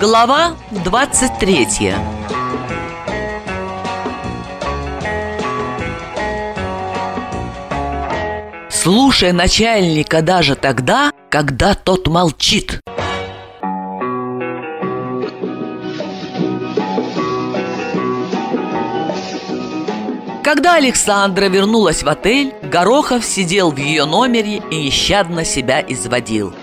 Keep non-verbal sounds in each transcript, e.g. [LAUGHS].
Глава 23 Слушай начальника даже тогда, когда тот молчит Когда Александра вернулась в отель, Горохов сидел в ее номере и нещадно себя изводил.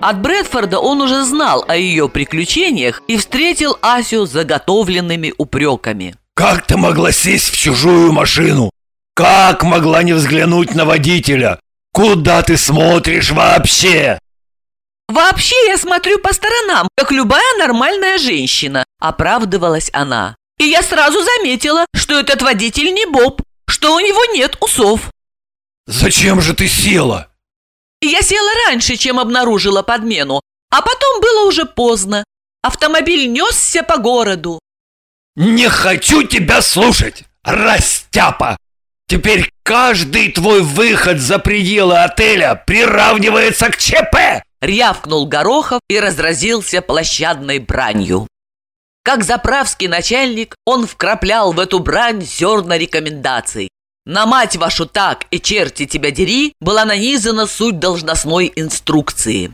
От Брэдфорда он уже знал о ее приключениях и встретил Асю заготовленными упреками. «Как ты могла сесть в чужую машину? Как могла не взглянуть на водителя? Куда ты смотришь вообще?» «Вообще я смотрю по сторонам, как любая нормальная женщина», – оправдывалась она. И я сразу заметила, что этот водитель не Боб, что у него нет усов. Зачем же ты села? Я села раньше, чем обнаружила подмену, а потом было уже поздно. Автомобиль несся по городу. Не хочу тебя слушать, растяпа! Теперь каждый твой выход за пределы отеля приравнивается к ЧП! Рявкнул Горохов и разразился площадной бранью. Как заправский начальник, он вкраплял в эту брань зерна рекомендаций. На мать вашу так и черти тебя дери была нанизана суть должностной инструкции.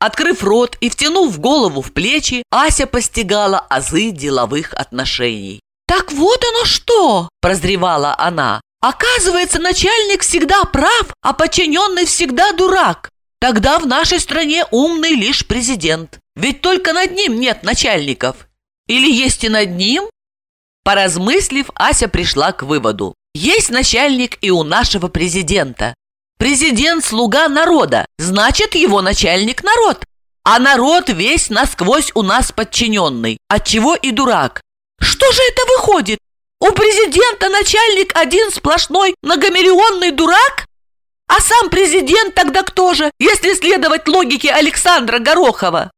Открыв рот и втянув голову в плечи, Ася постигала азы деловых отношений. «Так вот оно что!» – прозревала она. «Оказывается, начальник всегда прав, а подчиненный всегда дурак. Тогда в нашей стране умный лишь президент. Ведь только над ним нет начальников. Или есть и над ним? Поразмыслив, Ася пришла к выводу. Есть начальник и у нашего президента. Президент – слуга народа, значит, его начальник – народ. А народ весь насквозь у нас подчиненный, отчего и дурак. Что же это выходит? У президента начальник один сплошной многомиллионный дурак? А сам президент тогда кто же, если следовать логике Александра Горохова?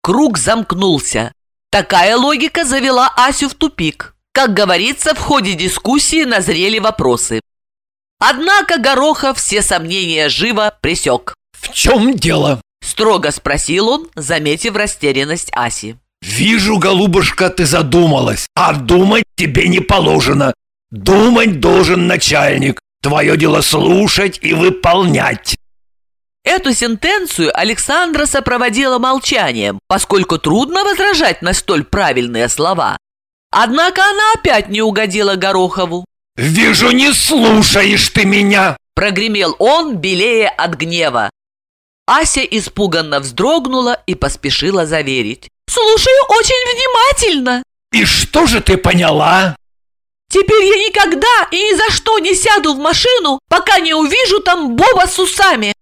Круг замкнулся. Такая логика завела Асю в тупик. Как говорится, в ходе дискуссии назрели вопросы. Однако Горохов все сомнения живо пресек. «В чем дело?» – строго спросил он, заметив растерянность Аси. «Вижу, голубушка, ты задумалась, а думать тебе не положено. Думать должен начальник. Твое дело слушать и выполнять». Эту сентенцию Александра сопроводила молчанием, поскольку трудно возражать на столь правильные слова. Однако она опять не угодила Горохову. «Вижу, не слушаешь ты меня!» Прогремел он, белее от гнева. Ася испуганно вздрогнула и поспешила заверить. «Слушаю очень внимательно!» «И что же ты поняла?» «Теперь я никогда и ни за что не сяду в машину, пока не увижу там Боба с усами!»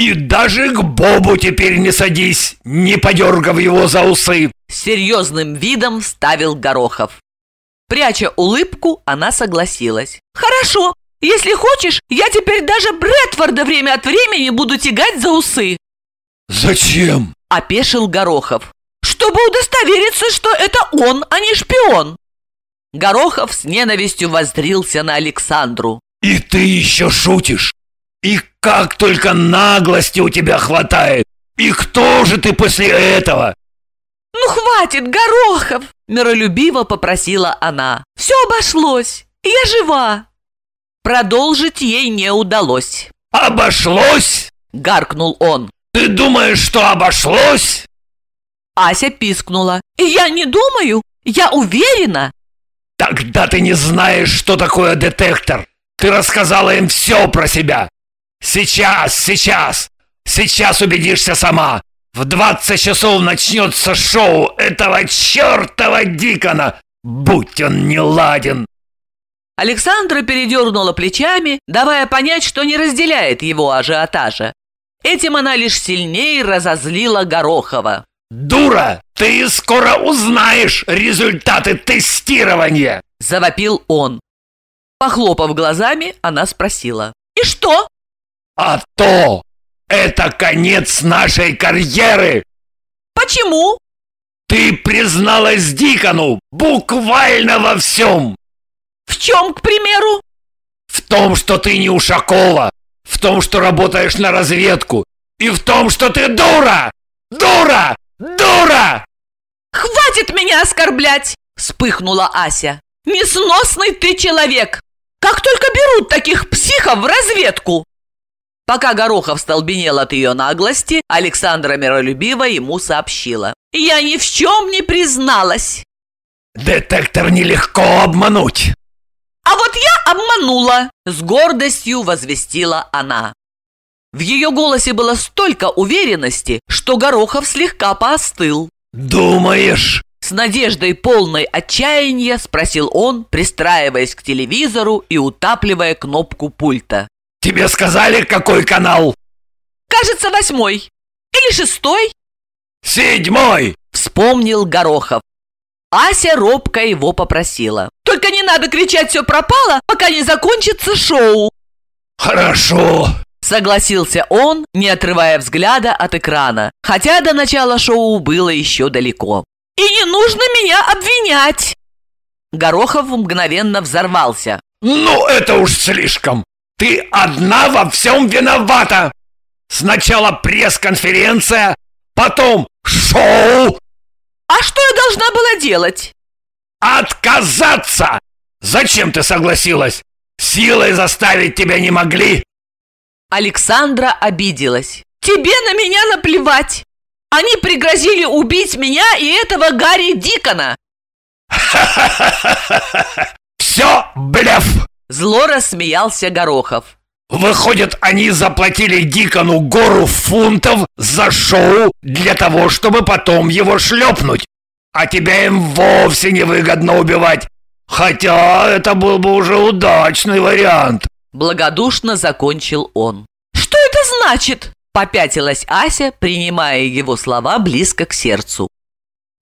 И даже к Бобу теперь не садись, не подергав его за усы!» серьезным видом ставил Горохов. Пряча улыбку, она согласилась. «Хорошо, если хочешь, я теперь даже Брэдфорда время от времени буду тягать за усы!» «Зачем?» – опешил Горохов. «Чтобы удостовериться, что это он, а не шпион!» Горохов с ненавистью воздрился на Александру. «И ты еще шутишь? И как только наглости у тебя хватает! И кто же ты после этого?» «Ну хватит, Горохов!» – миролюбиво попросила она. «Все обошлось, я жива!» Продолжить ей не удалось. «Обошлось?» – гаркнул он. «Ты думаешь, что обошлось?» Ася пискнула. «Я не думаю, я уверена!» «Тогда ты не знаешь, что такое детектор! Ты рассказала им все про себя! Сейчас, сейчас! Сейчас убедишься сама! В 20 часов начнется шоу этого чертова Дикона! Будь он не ладен!» Александра передернула плечами, давая понять, что не разделяет его ажиотажа. Этим она лишь сильнее разозлила Горохова. «Дура! Ты скоро узнаешь результаты тестирования!» – завопил он. Похлопав глазами, она спросила. «И что?» А то это конец нашей карьеры! Почему? Ты призналась Дикону буквально во всем! В чем, к примеру? В том, что ты не Ушакова, в том, что работаешь на разведку, и в том, что ты дура! Дура! Дура! Хватит меня оскорблять!» – вспыхнула Ася. «Несносный ты человек! Как только берут таких психов в разведку!» Пока Горохов столбенел от ее наглости, Александра Миролюбива ему сообщила. «Я ни в чем не призналась!» «Детектор нелегко обмануть!» «А вот я обманула!» – с гордостью возвестила она. В ее голосе было столько уверенности, что Горохов слегка поостыл. «Думаешь?» С надеждой полной отчаяния спросил он, пристраиваясь к телевизору и утапливая кнопку пульта. «Тебе сказали, какой канал?» «Кажется, восьмой. Или шестой?» «Седьмой!» – вспомнил Горохов. Ася робко его попросила. «Только не надо кричать «все пропало», пока не закончится шоу!» «Хорошо!» Согласился он, не отрывая взгляда от экрана, хотя до начала шоу было еще далеко. «И не нужно меня обвинять!» Горохов мгновенно взорвался. «Ну, это уж слишком! Ты одна во всем виновата! Сначала пресс-конференция, потом шоу!» «А что я должна была делать?» «Отказаться! Зачем ты согласилась? Силой заставить тебя не могли!» Александра обиделась. «Тебе на меня наплевать! Они пригрозили убить меня и этого Гарри Дикона!» [LAUGHS] «Все блеф!» Зло рассмеялся Горохов. Выходит, они заплатили Дикону гору фунтов за шоу для того, чтобы потом его шлепнуть. А тебя им вовсе не выгодно убивать. Хотя это был бы уже удачный вариант. Благодушно закончил он. «Что это значит?» Попятилась Ася, принимая его слова близко к сердцу.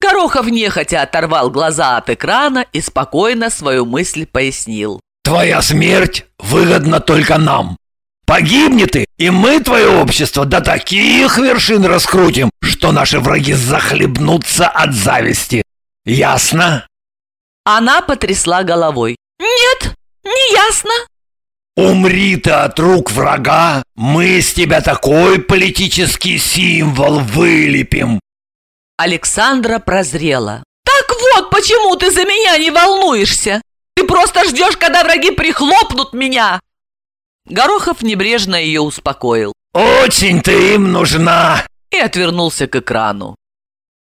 Горохов нехотя оторвал глаза от экрана и спокойно свою мысль пояснил. Твоя смерть выгодна только нам. Погибни ты, и мы твое общество до таких вершин раскрутим, что наши враги захлебнутся от зависти. Ясно? Она потрясла головой. Нет, не ясно. Умри ты от рук врага, мы с тебя такой политический символ вылепим. Александра прозрела. Так вот, почему ты за меня не волнуешься. Ты просто ждешь, когда враги прихлопнут меня. Горохов небрежно ее успокоил. Очень ты им нужна. И отвернулся к экрану.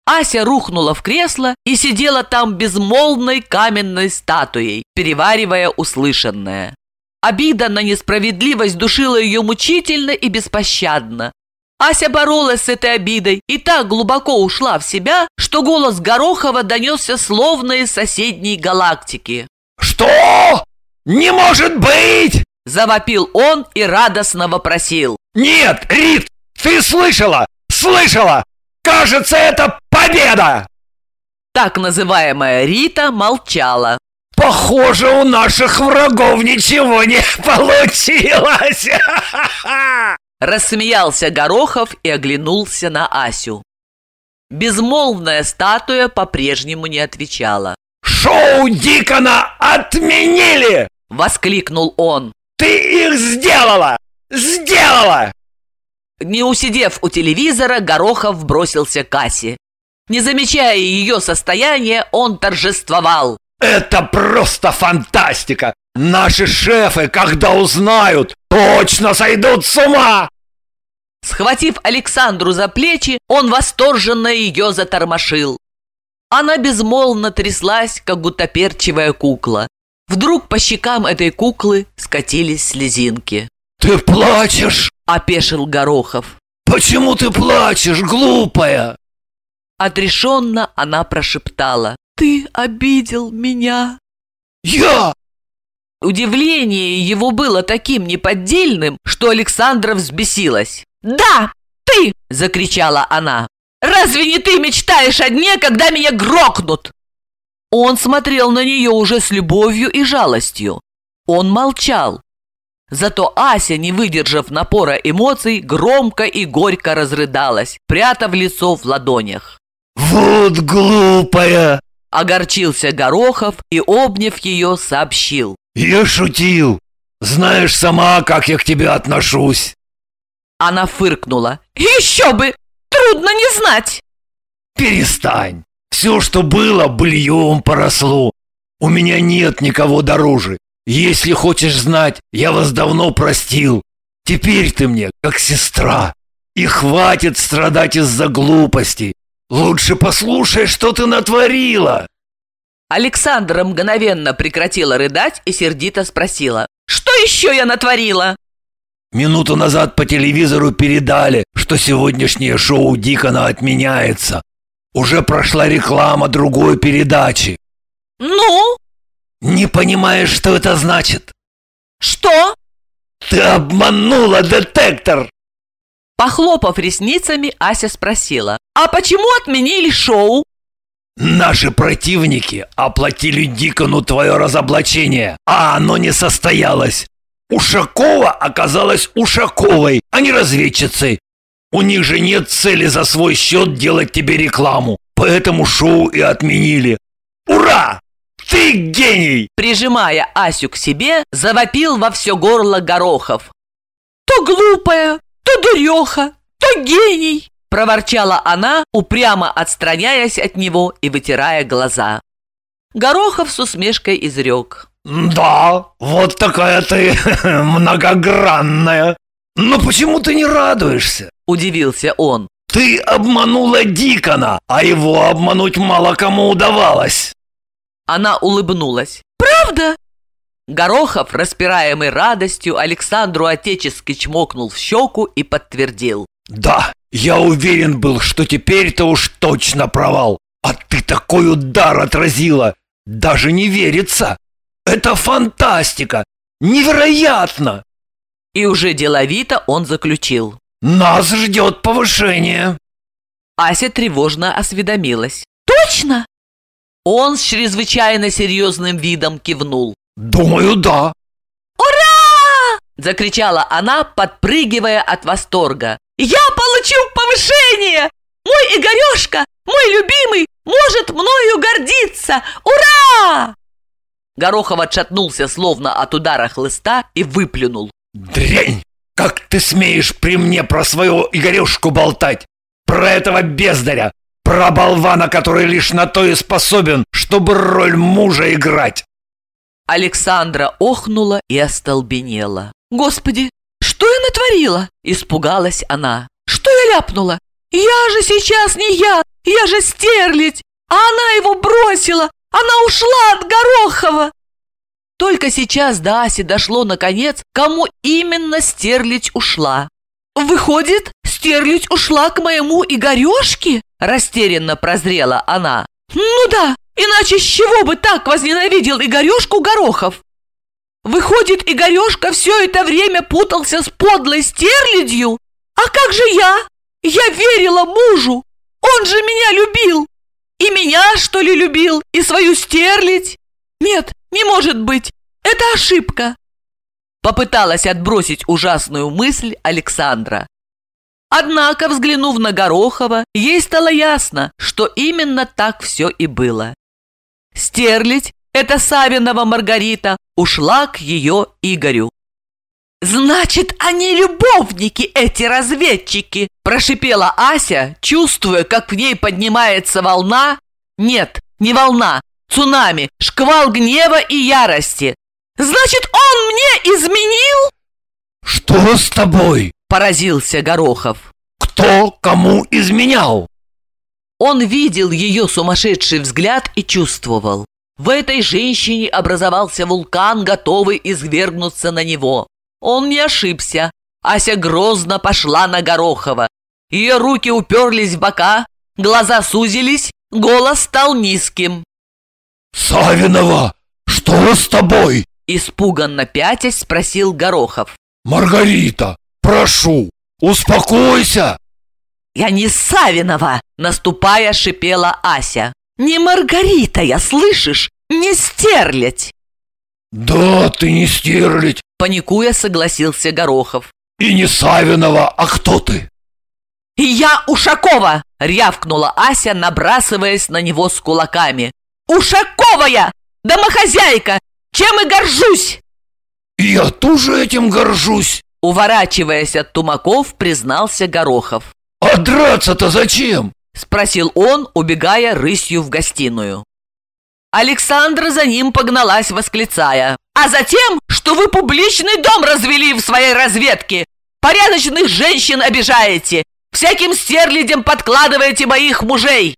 Ася рухнула в кресло и сидела там безмолвной каменной статуей, переваривая услышанное. Обида на несправедливость душила ее мучительно и беспощадно. Ася боролась с этой обидой и так глубоко ушла в себя, что голос Горохова донесся словно из соседней галактики. «Что? Не может быть!» Завопил он и радостно вопросил. «Нет, Рит, ты слышала? Слышала? Кажется, это победа!» Так называемая Рита молчала. Похоже, у наших врагов ничего не [LAUGHS] получилось. [LAUGHS] Рассмеялся Горохов и оглянулся на Асю. Безмолвная статуя по-прежнему не отвечала. «Шоу Дикона отменили!» — воскликнул он. «Ты их сделала! Сделала!» Не усидев у телевизора, Горохов бросился к Асе. Не замечая ее состояния, он торжествовал. Это просто фантастика! Наши шефы, когда узнают, точно сойдут с ума! Схватив Александру за плечи, он восторженно ее затормошил. Она безмолвно тряслась, как гутоперчивая кукла. Вдруг по щекам этой куклы скатились слезинки. «Ты плачешь?» – опешил Горохов. «Почему ты плачешь, глупая?» Отрешенно она прошептала. «Ты обидел меня!» «Я!» Удивление его было таким неподдельным, что Александра взбесилась. «Да, ты!» – закричала она. «Разве не ты мечтаешь о дне, когда меня грохнут?» Он смотрел на нее уже с любовью и жалостью. Он молчал. Зато Ася, не выдержав напора эмоций, громко и горько разрыдалась, прятав лицо в ладонях. «Вот глупая!» Огорчился Горохов и, обняв ее, сообщил. «Я шутил. Знаешь сама, как я к тебе отношусь». Она фыркнула. «Еще бы! Трудно не знать!» «Перестань! Все, что было, быльем поросло. У меня нет никого дороже. Если хочешь знать, я вас давно простил. Теперь ты мне как сестра. И хватит страдать из-за глупости. Лучше послушай, что ты натворила. Александра мгновенно прекратила рыдать и сердито спросила. «Что еще я натворила?» Минуту назад по телевизору передали, что сегодняшнее шоу Дикона отменяется. Уже прошла реклама другой передачи. «Ну?» Не понимаешь, что это значит? «Что?» Ты обманула детектор! Похлопав ресницами, Ася спросила. «А почему отменили шоу?» Наши противники оплатили Дикону твое разоблачение, а оно не состоялось. Ушакова оказалась Ушаковой, а не разведчицей. У них же нет цели за свой счет делать тебе рекламу, поэтому шоу и отменили. Ура! Ты гений! Прижимая Асю к себе, завопил во все горло Горохов. То глупая, то дуреха, то гений! Проворчала она, упрямо отстраняясь от него и вытирая глаза. Горохов с усмешкой изрек. «Да, вот такая ты [LAUGHS] многогранная. Но почему ты не радуешься?» Удивился он. «Ты обманула Дикона, а его обмануть мало кому удавалось». Она улыбнулась. «Правда?» Горохов, распираемый радостью, Александру отечески чмокнул в щеку и подтвердил. «Да, я уверен был, что теперь-то уж точно провал. А ты такой удар отразила! Даже не верится! Это фантастика! Невероятно!» И уже деловито он заключил. «Нас ждет повышение!» Ася тревожно осведомилась. «Точно?» Он с чрезвычайно серьезным видом кивнул. «Думаю, да». «Ура!» – закричала она, подпрыгивая от восторга. «Я получу повышение! Мой Игорешка, мой любимый, может мною гордиться! Ура!» Горохов отшатнулся словно от удара хлыста и выплюнул. «Дрянь! Как ты смеешь при мне про своего Игорешку болтать? Про этого бездаря! Про болвана, который лишь на то и способен, чтобы роль мужа играть!» Александра охнула и остолбенела. «Господи, что я натворила?» – испугалась она. «Что я ляпнула? Я же сейчас не я, я же стерлить! А она его бросила, она ушла от Горохова!» Только сейчас до Аси дошло наконец, кому именно стерлить ушла. «Выходит, стерлить ушла к моему Игорешке?» Растерянно прозрела она. «Ну да, иначе с чего бы так возненавидел Игорешку Горохов?» «Выходит, Игорешка все это время путался с подлой стерлядью? А как же я? Я верила мужу! Он же меня любил! И меня, что ли, любил? И свою стерлядь? Нет, не может быть! Это ошибка!» Попыталась отбросить ужасную мысль Александра. Однако, взглянув на Горохова, ей стало ясно, что именно так все и было. Стерлить, это Савинова Маргарита, ушла к ее Игорю. «Значит, они любовники, эти разведчики!» Прошипела Ася, чувствуя, как в ней поднимается волна. Нет, не волна, цунами, шквал гнева и ярости. «Значит, он мне изменил?» «Что с тобой?» Поразился Горохов. «Кто кому изменял?» Он видел ее сумасшедший взгляд и чувствовал. В этой женщине образовался вулкан, готовый извергнуться на него. Он не ошибся. Ася грозно пошла на Горохова. Ее руки уперлись в бока, глаза сузились, голос стал низким. «Савинова, что с тобой?» Испуганно пятясь спросил Горохов. «Маргарита, прошу, успокойся!» «Я не Савинова!» – наступая, шипела Ася. «Не Маргарита я, слышишь? Не стерлядь!» «Да, ты не стерлядь!» – паникуя согласился Горохов. «И не Савинова, а кто ты?» «Я Ушакова!» – рявкнула Ася, набрасываясь на него с кулаками. «Ушаковая! Домохозяйка! Чем и горжусь!» «Я тоже этим горжусь!» Уворачиваясь от тумаков, признался Горохов. «А драться-то зачем?» Спросил он, убегая рысью в гостиную. Александра за ним погналась, восклицая. «А затем, что вы публичный дом развели в своей разведке! Порядочных женщин обижаете! Всяким стерлядям подкладываете моих мужей!»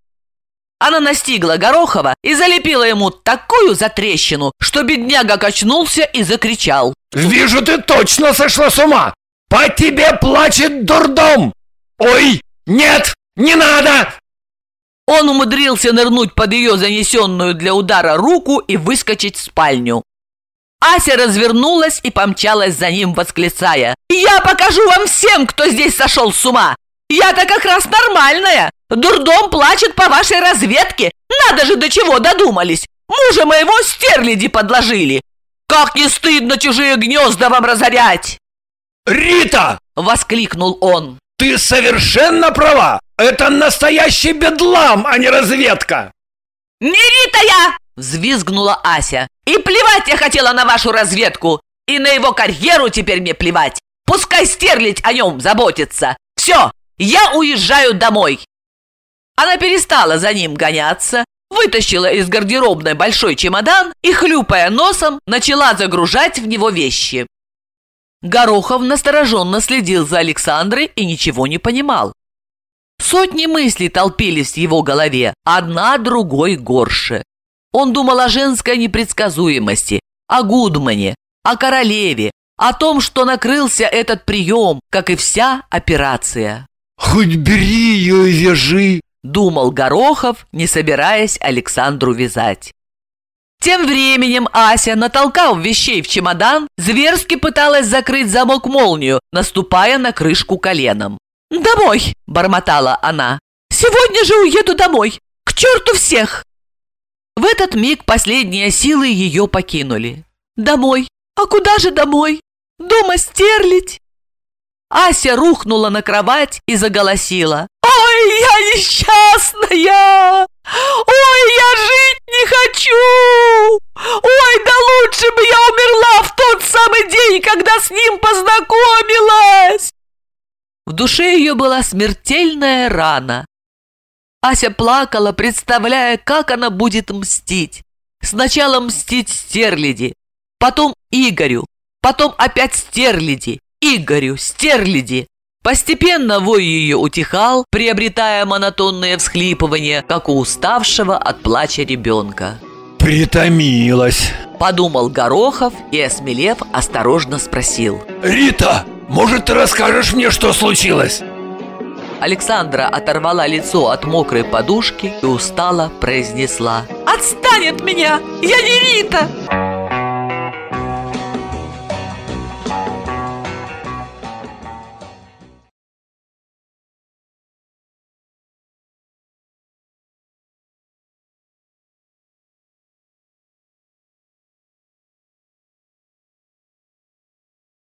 Она настигла Горохова и залепила ему такую затрещину, что бедняга качнулся и закричал. «Вижу, ты точно сошла с ума! По тебе плачет дурдом! Ой, нет, не надо!» Он умудрился нырнуть под ее занесенную для удара руку и выскочить в спальню. Ася развернулась и помчалась за ним, восклицая. «Я покажу вам всем, кто здесь сошел с ума! Я-то как раз нормальная! Дурдом плачет по вашей разведке! Надо же, до чего додумались! Мужа моего стерляди подложили! Как не стыдно чужие гнезда вам разорять!» «Рита!» — воскликнул он. «Ты совершенно права! Это настоящий бедлам, а не разведка!» «Не Рита я!» — взвизгнула Ася. «И плевать я хотела на вашу разведку! И на его карьеру теперь мне плевать! Пускай стерлить о нем заботится! Все, я уезжаю домой!» Она перестала за ним гоняться, вытащила из гардеробной большой чемодан и, хлюпая носом, начала загружать в него вещи. Горохов настороженно следил за Александрой и ничего не понимал. Сотни мыслей толпились в его голове, одна другой горше. Он думал о женской непредсказуемости, о Гудмане, о королеве, о том, что накрылся этот прием, как и вся операция. «Хоть бери ее и вяжи», — думал Горохов, не собираясь Александру вязать. Тем временем Ася, натолкав вещей в чемодан, зверски пыталась закрыть замок-молнию, наступая на крышку коленом. «Домой!» – бормотала она. «Сегодня же уеду домой! К черту всех!» В этот миг последние силы ее покинули. «Домой! А куда же домой? Дома стерлить!» Ася рухнула на кровать и заголосила. «Ой, я несчастная! Ой, я жить не хочу! Ой, да лучше бы я умерла в тот самый день, когда с ним познакомилась!» В душе ее была смертельная рана. Ася плакала, представляя, как она будет мстить. Сначала мстить Стерляди, потом Игорю, потом опять Стерляди, Игорю, Стерляди. Постепенно вой ее утихал, приобретая монотонное всхлипывание, как у уставшего от плача ребенка. «Притомилась», – подумал Горохов и, осмелев, осторожно спросил. «Рита, может, ты расскажешь мне, что случилось?» Александра оторвала лицо от мокрой подушки и устало произнесла. «Отстань от меня! Я не Рита!»